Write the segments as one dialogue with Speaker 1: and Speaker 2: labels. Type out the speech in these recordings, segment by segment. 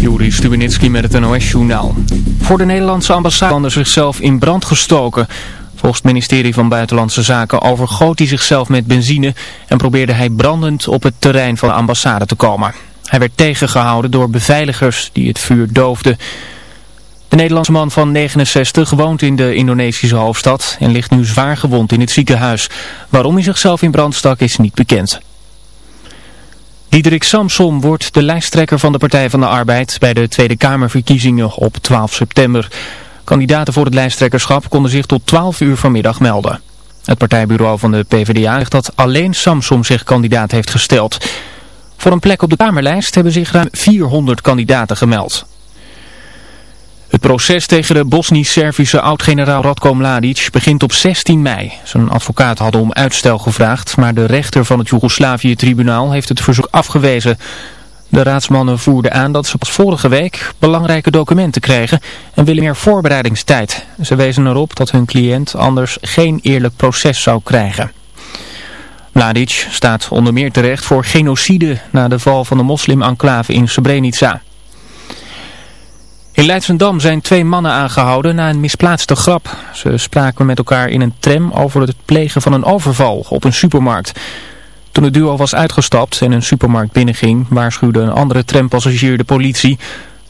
Speaker 1: Juri Stubenitski met het NOS-journaal. Voor de Nederlandse ambassade zichzelf in brand gestoken. Volgens het ministerie van Buitenlandse Zaken overgoot hij zichzelf met benzine... en probeerde hij brandend op het terrein van de ambassade te komen. Hij werd tegengehouden door beveiligers die het vuur doofden. De Nederlandse man van 69 woont in de Indonesische hoofdstad... en ligt nu zwaar gewond in het ziekenhuis. Waarom hij zichzelf in brand stak is niet bekend. Diederik Samsom wordt de lijsttrekker van de Partij van de Arbeid bij de Tweede Kamerverkiezingen op 12 september. Kandidaten voor het lijsttrekkerschap konden zich tot 12 uur vanmiddag melden. Het partijbureau van de PvdA zegt dat alleen Samsom zich kandidaat heeft gesteld. Voor een plek op de Kamerlijst hebben zich ruim 400 kandidaten gemeld. Het proces tegen de Bosnisch-Servische oud-generaal Radko Mladic begint op 16 mei. Zijn advocaat hadden om uitstel gevraagd, maar de rechter van het Joegoslavië-tribunaal heeft het verzoek afgewezen. De raadsmannen voerden aan dat ze pas vorige week belangrijke documenten kregen en willen meer voorbereidingstijd. Ze wezen erop dat hun cliënt anders geen eerlijk proces zou krijgen. Mladic staat onder meer terecht voor genocide na de val van de moslim-enclave in Srebrenica. In Leidsendam zijn twee mannen aangehouden na een misplaatste grap. Ze spraken met elkaar in een tram over het plegen van een overval op een supermarkt. Toen het duo was uitgestapt en een supermarkt binnenging, waarschuwde een andere trampassagier de politie.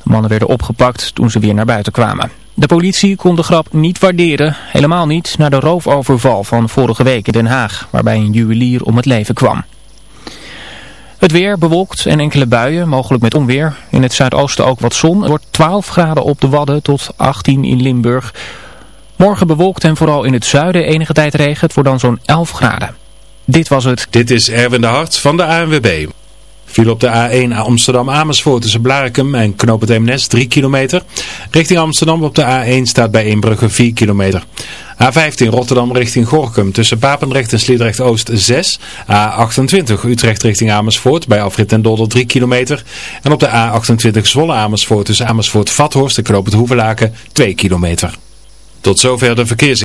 Speaker 1: De mannen werden opgepakt toen ze weer naar buiten kwamen. De politie kon de grap niet waarderen, helemaal niet, na de roofoverval van vorige week in Den Haag, waarbij een juwelier om het leven kwam. Het weer bewolkt en enkele buien, mogelijk met onweer. In het zuidoosten ook wat zon. Het wordt 12 graden op de Wadden tot 18 in Limburg. Morgen bewolkt en vooral in het zuiden enige tijd regen. Het wordt dan zo'n 11 graden. Dit was het.
Speaker 2: Dit is Erwin de Hart van de ANWB. Viel op de A1 Amsterdam-Amersfoort tussen Blarikum en Knoop het Eemnes 3 kilometer. Richting Amsterdam op de A1 staat bij Inbrugge 4 kilometer. A15 Rotterdam richting Gorkum tussen Papendrecht en Sliedrecht-Oost 6. A28 Utrecht richting Amersfoort bij Afrit en Dolder 3 kilometer. En op de A28 Zwolle-Amersfoort tussen Amersfoort-Vathorst en Knoop het Hoevelaken 2 kilometer. Tot zover de verkeers.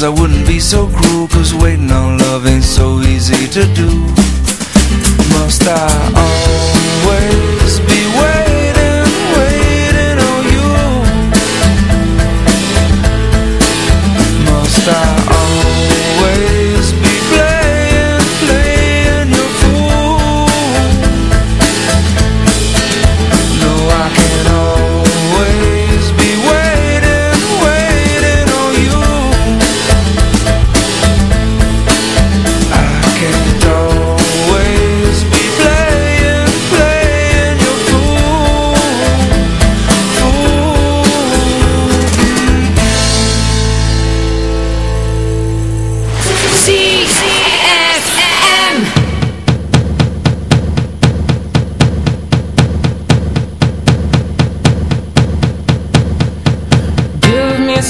Speaker 3: I wouldn't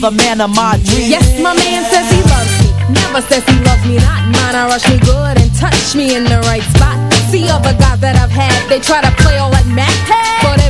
Speaker 4: the man of my dreams. Yes, my man says he loves me. Never says he loves me not. Mine, I rush me good and touch me in the right spot. See other guys that I've had, they try to play all like Mac.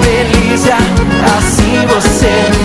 Speaker 5: Delícia, assim você me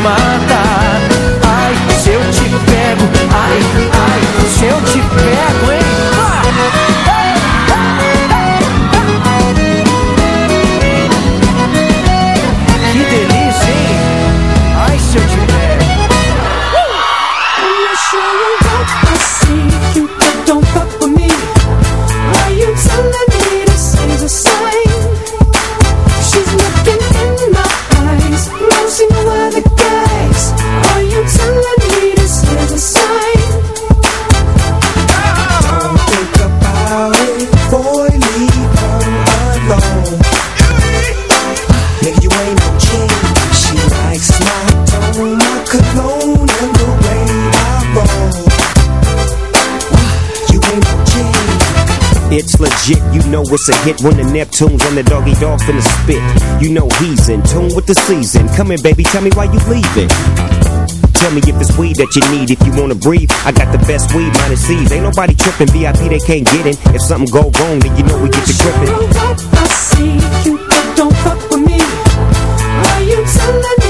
Speaker 6: demais
Speaker 7: it's a hit when the Neptunes and the Doggy Dogg finna spit. You know he's in tune with the season. Come here, baby, tell me why you leaving. Tell me if it's weed that you need, if you wanna breathe. I got the best weed, minus C's. Ain't nobody tripping, VIP they can't get in. If something go wrong, then you know we get to gripping.
Speaker 8: I see, you don't fuck with me. Why you telling me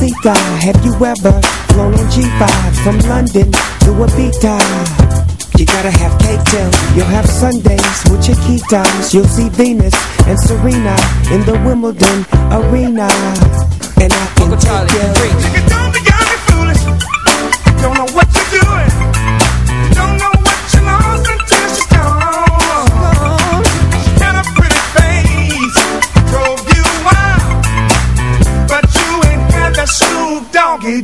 Speaker 6: Roll. You ain't no king.
Speaker 7: Mommy, mamacita,
Speaker 6: Ibiza, have you ever flown on G5 from London to Ibiza? You gotta have cake till you'll have Sundays with your keytimes. You'll see Venus and Serena in the Wimbledon arena. And I can take you.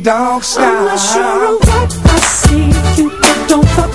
Speaker 9: Dog style.
Speaker 8: I'm not sure of what I see. You don't fuck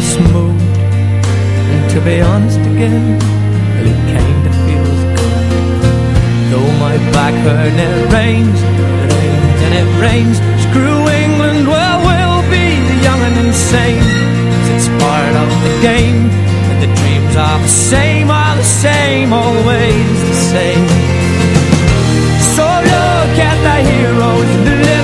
Speaker 10: this mood. And to be honest again, well, it kinda feels good. Though my back hurt and it rains, it rains and it rains. Screw England, well, we'll be the young and insane. Cause it's part of the game. And the dreams are the same, are the same, always the same. So look at the heroes, the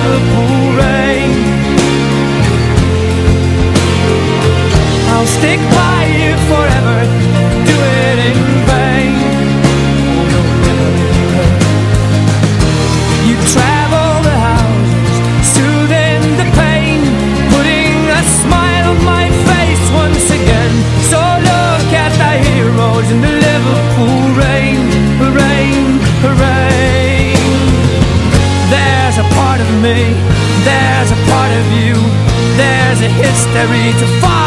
Speaker 10: There's a part of me, there's a part of you, there's a history to follow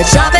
Speaker 10: So
Speaker 11: it's